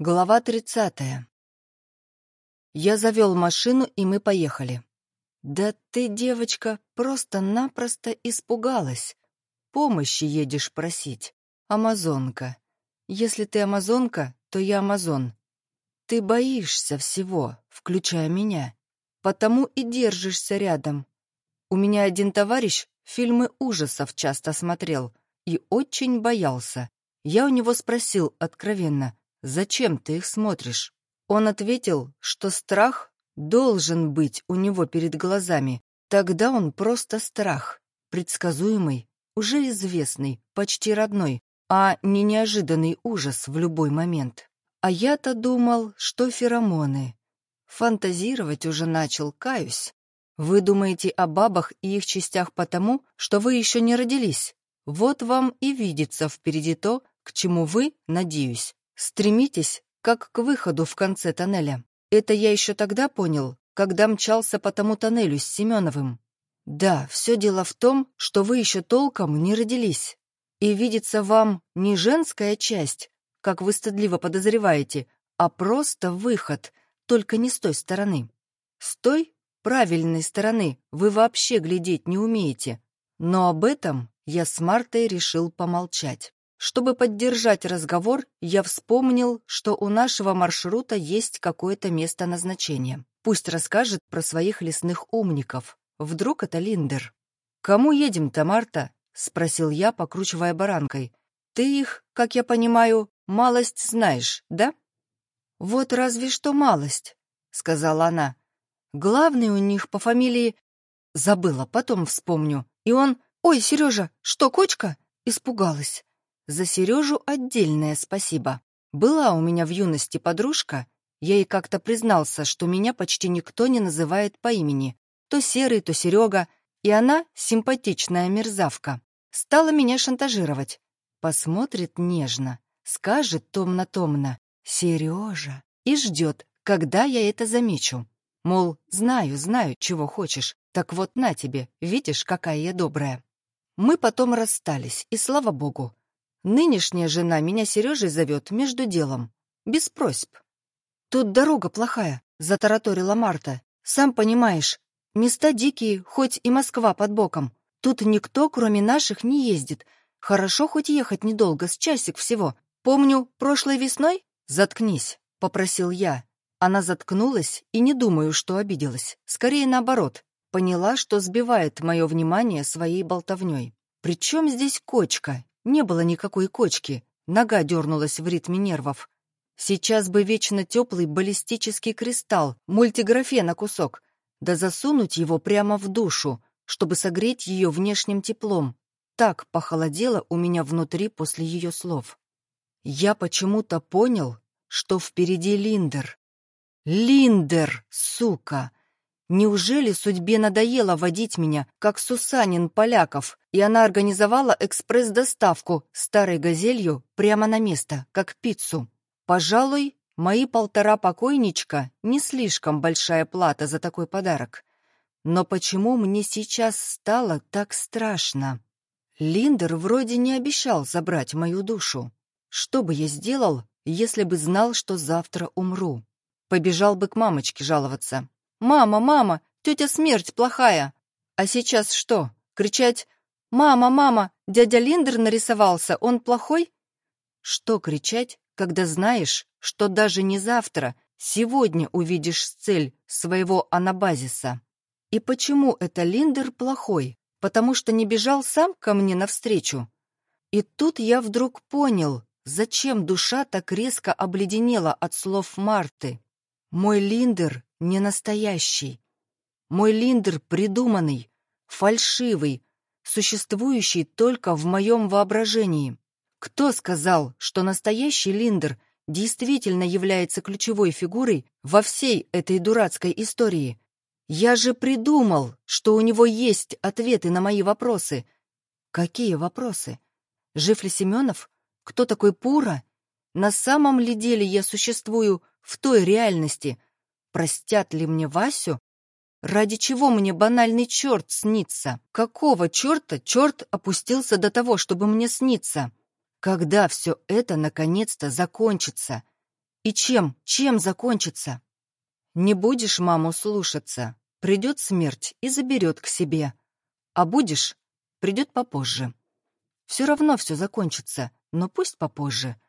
Глава тридцатая. Я завел машину, и мы поехали. Да ты, девочка, просто-напросто испугалась. Помощи едешь просить. Амазонка. Если ты амазонка, то я амазон. Ты боишься всего, включая меня. Потому и держишься рядом. У меня один товарищ фильмы ужасов часто смотрел и очень боялся. Я у него спросил откровенно, Зачем ты их смотришь? Он ответил, что страх должен быть у него перед глазами. Тогда он просто страх, предсказуемый, уже известный, почти родной, а не неожиданный ужас в любой момент. А я-то думал, что феромоны. Фантазировать уже начал, каюсь. Вы думаете о бабах и их частях потому, что вы еще не родились. Вот вам и видится впереди то, к чему вы, надеюсь, Стремитесь, как к выходу в конце тоннеля. Это я еще тогда понял, когда мчался по тому тоннелю с Семеновым. Да, все дело в том, что вы еще толком не родились. И видится вам не женская часть, как вы стыдливо подозреваете, а просто выход, только не с той стороны. С той, правильной стороны, вы вообще глядеть не умеете. Но об этом я с Мартой решил помолчать. Чтобы поддержать разговор, я вспомнил, что у нашего маршрута есть какое-то место назначения. Пусть расскажет про своих лесных умников. Вдруг это Линдер. «Кому едем-то, Марта?» — спросил я, покручивая баранкой. «Ты их, как я понимаю, малость знаешь, да?» «Вот разве что малость», — сказала она. «Главный у них по фамилии...» Забыла, потом вспомню. И он... «Ой, Сережа, что, кочка?» Испугалась. За Сережу отдельное спасибо. Была у меня в юности подружка, я ей как-то признался, что меня почти никто не называет по имени. То Серый, то Серега, и она, симпатичная мерзавка, стала меня шантажировать. Посмотрит нежно, скажет томно-томно «Сережа» и ждет, когда я это замечу. Мол, знаю, знаю, чего хочешь, так вот на тебе, видишь, какая я добрая. Мы потом расстались, и слава богу, Нынешняя жена меня Сережей зовет между делом, без просьб. «Тут дорога плохая», — затараторила Марта. «Сам понимаешь, места дикие, хоть и Москва под боком. Тут никто, кроме наших, не ездит. Хорошо хоть ехать недолго, с часик всего. Помню, прошлой весной...» «Заткнись», — попросил я. Она заткнулась и не думаю, что обиделась. Скорее наоборот. Поняла, что сбивает мое внимание своей болтовней. «Причем здесь кочка? Не было никакой кочки, нога дернулась в ритме нервов. Сейчас бы вечно теплый баллистический кристалл, мультиграфена кусок, да засунуть его прямо в душу, чтобы согреть ее внешним теплом. Так похолодело у меня внутри после ее слов. Я почему-то понял, что впереди Линдер. Линдер, сука! Неужели судьбе надоело водить меня, как Сусанин Поляков, и она организовала экспресс-доставку старой газелью прямо на место, как пиццу? Пожалуй, мои полтора покойничка — не слишком большая плата за такой подарок. Но почему мне сейчас стало так страшно? Линдер вроде не обещал забрать мою душу. Что бы я сделал, если бы знал, что завтра умру? Побежал бы к мамочке жаловаться. «Мама, мама, тетя смерть плохая!» А сейчас что, кричать «Мама, мама, дядя Линдер нарисовался, он плохой?» Что кричать, когда знаешь, что даже не завтра, сегодня увидишь цель своего анабазиса? И почему это Линдер плохой? Потому что не бежал сам ко мне навстречу? И тут я вдруг понял, зачем душа так резко обледенела от слов Марты. Мой Линдер не настоящий. Мой Линдер придуманный, фальшивый, существующий только в моем воображении. Кто сказал, что настоящий Линдер действительно является ключевой фигурой во всей этой дурацкой истории? Я же придумал, что у него есть ответы на мои вопросы. Какие вопросы? Жив ли Семенов? Кто такой Пура? На самом ли деле я существую в той реальности, Простят ли мне Васю? Ради чего мне банальный черт снится? Какого черта черт опустился до того, чтобы мне сниться? Когда все это наконец-то закончится? И чем, чем закончится? Не будешь маму слушаться, придет смерть и заберет к себе. А будешь, придет попозже. Все равно все закончится, но пусть попозже.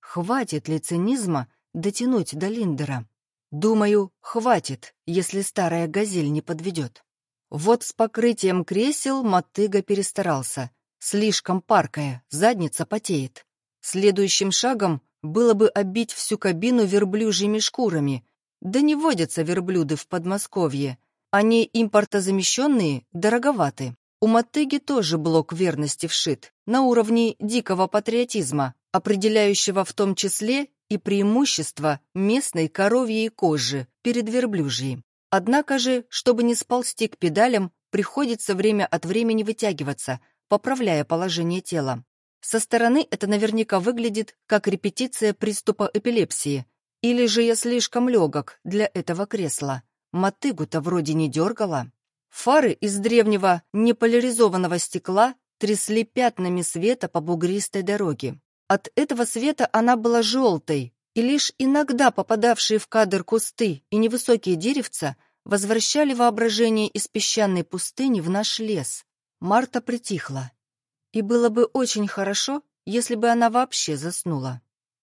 Хватит ли цинизма дотянуть до Линдера? Думаю, хватит, если старая газель не подведет. Вот с покрытием кресел мотыга перестарался. Слишком паркая, задница потеет. Следующим шагом было бы обить всю кабину верблюжьими шкурами. Да не водятся верблюды в Подмосковье. Они импортозамещенные, дороговаты. У мотыги тоже блок верности вшит, на уровне дикого патриотизма, определяющего в том числе и преимущество местной коровьей кожи перед верблюжьей. Однако же, чтобы не сползти к педалям, приходится время от времени вытягиваться, поправляя положение тела. Со стороны это наверняка выглядит как репетиция приступа эпилепсии. Или же я слишком легок для этого кресла. Мотыгу-то вроде не дергала. Фары из древнего неполяризованного стекла трясли пятнами света по бугристой дороге. От этого света она была желтой, и лишь иногда попадавшие в кадр кусты и невысокие деревца возвращали воображение из песчаной пустыни в наш лес. Марта притихла. И было бы очень хорошо, если бы она вообще заснула.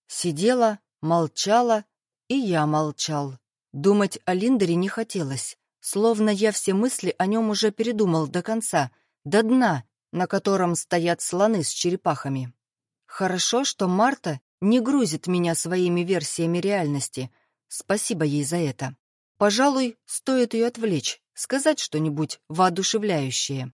Сидела, молчала, и я молчал. Думать о Линдере не хотелось, словно я все мысли о нем уже передумал до конца, до дна, на котором стоят слоны с черепахами. Хорошо, что Марта не грузит меня своими версиями реальности. Спасибо ей за это. Пожалуй, стоит ее отвлечь, сказать что-нибудь воодушевляющее.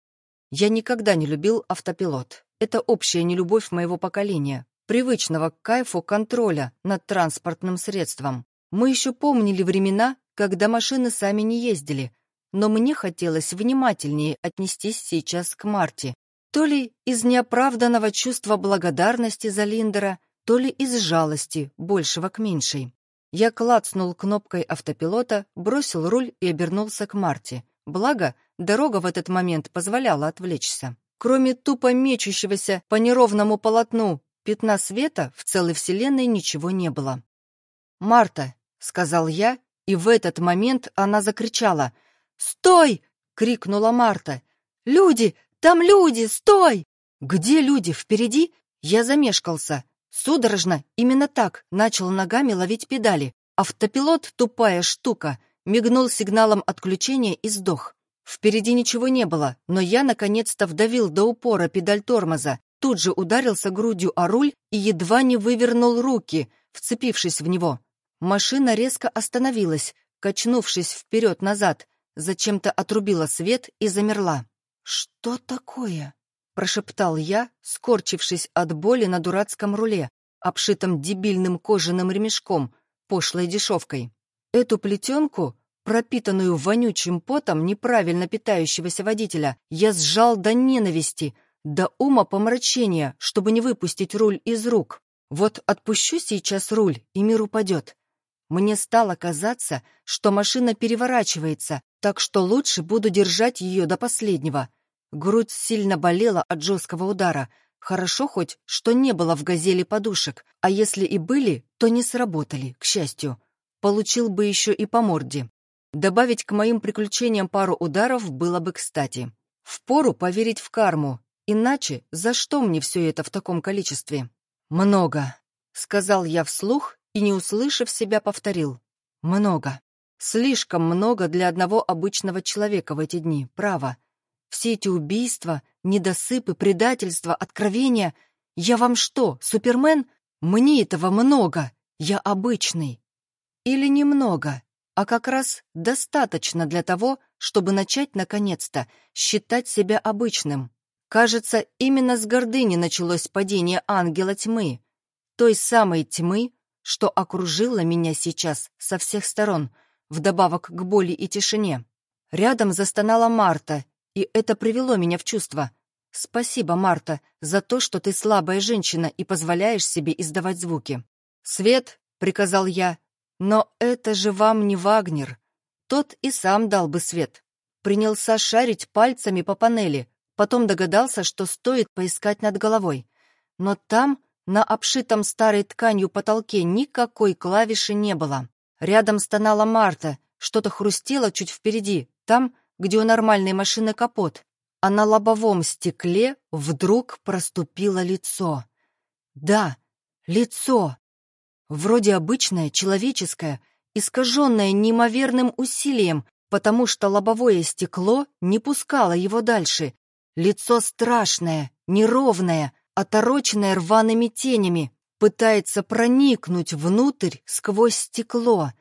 Я никогда не любил автопилот. Это общая нелюбовь моего поколения, привычного к кайфу контроля над транспортным средством. Мы еще помнили времена, когда машины сами не ездили, но мне хотелось внимательнее отнестись сейчас к Марте, то ли из неоправданного чувства благодарности за Линдера, то ли из жалости, большего к меньшей. Я клацнул кнопкой автопилота, бросил руль и обернулся к Марте. Благо, дорога в этот момент позволяла отвлечься. Кроме тупо мечущегося по неровному полотну пятна света в целой вселенной ничего не было. «Марта», — сказал я, и в этот момент она закричала. «Стой!» — крикнула Марта. «Люди! Там люди! Стой!» «Где люди? Впереди?» Я замешкался. Судорожно, именно так, начал ногами ловить педали. Автопилот, тупая штука, мигнул сигналом отключения и сдох. Впереди ничего не было, но я наконец-то вдавил до упора педаль тормоза, тут же ударился грудью о руль и едва не вывернул руки, вцепившись в него. Машина резко остановилась, качнувшись вперед-назад, зачем-то отрубила свет и замерла. «Что такое?» — прошептал я, скорчившись от боли на дурацком руле, обшитом дебильным кожаным ремешком, пошлой дешевкой. Эту плетенку, пропитанную вонючим потом неправильно питающегося водителя, я сжал до ненависти, до ума помрачения, чтобы не выпустить руль из рук. Вот отпущу сейчас руль, и мир упадет. Мне стало казаться, что машина переворачивается, так что лучше буду держать ее до последнего. Грудь сильно болела от жесткого удара. Хорошо хоть, что не было в «Газели» подушек, а если и были, то не сработали, к счастью. Получил бы еще и по морде. Добавить к моим приключениям пару ударов было бы кстати. Впору поверить в карму, иначе за что мне все это в таком количестве? «Много», — сказал я вслух и, не услышав себя, повторил. «Много. Слишком много для одного обычного человека в эти дни, право. Все эти убийства, недосыпы, предательства, откровения. Я вам что, Супермен? Мне этого много. Я обычный. Или немного, а как раз достаточно для того, чтобы начать, наконец-то, считать себя обычным. Кажется, именно с гордыни началось падение ангела тьмы, той самой тьмы, что окружила меня сейчас со всех сторон, вдобавок к боли и тишине. Рядом застонала Марта, и это привело меня в чувство. Спасибо, Марта, за то, что ты слабая женщина и позволяешь себе издавать звуки. «Свет!» — приказал я. «Но это же вам не Вагнер. Тот и сам дал бы свет». Принялся шарить пальцами по панели, потом догадался, что стоит поискать над головой. Но там, На обшитом старой тканью потолке никакой клавиши не было. Рядом стонала Марта, что-то хрустело чуть впереди, там, где у нормальной машины капот. А на лобовом стекле вдруг проступило лицо. Да, лицо. Вроде обычное, человеческое, искаженное неимоверным усилием, потому что лобовое стекло не пускало его дальше. Лицо страшное, неровное, отороченное рваными тенями, пытается проникнуть внутрь сквозь стекло.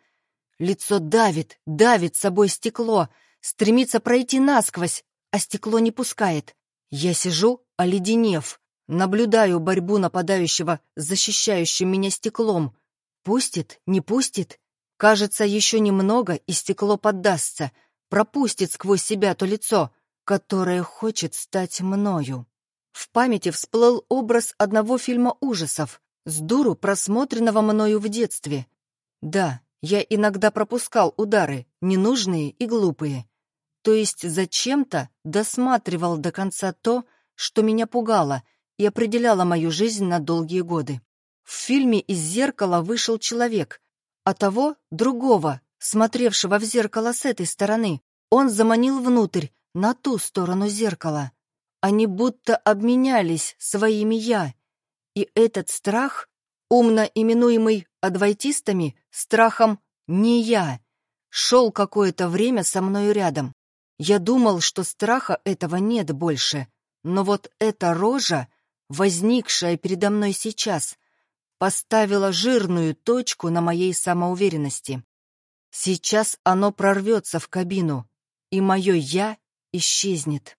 Лицо давит, давит собой стекло, стремится пройти насквозь, а стекло не пускает. Я сижу, оледенев, наблюдаю борьбу нападающего с защищающим меня стеклом. Пустит, не пустит? Кажется, еще немного, и стекло поддастся, пропустит сквозь себя то лицо, которое хочет стать мною. В памяти всплыл образ одного фильма ужасов, с дуру просмотренного мною в детстве. Да, я иногда пропускал удары, ненужные и глупые. То есть зачем-то досматривал до конца то, что меня пугало и определяло мою жизнь на долгие годы. В фильме из зеркала вышел человек, а того — другого, смотревшего в зеркало с этой стороны. Он заманил внутрь, на ту сторону зеркала. Они будто обменялись своими «я». И этот страх, умно именуемый адвайтистами страхом «не я», шел какое-то время со мною рядом. Я думал, что страха этого нет больше, но вот эта рожа, возникшая передо мной сейчас, поставила жирную точку на моей самоуверенности. Сейчас оно прорвется в кабину, и мое «я» исчезнет.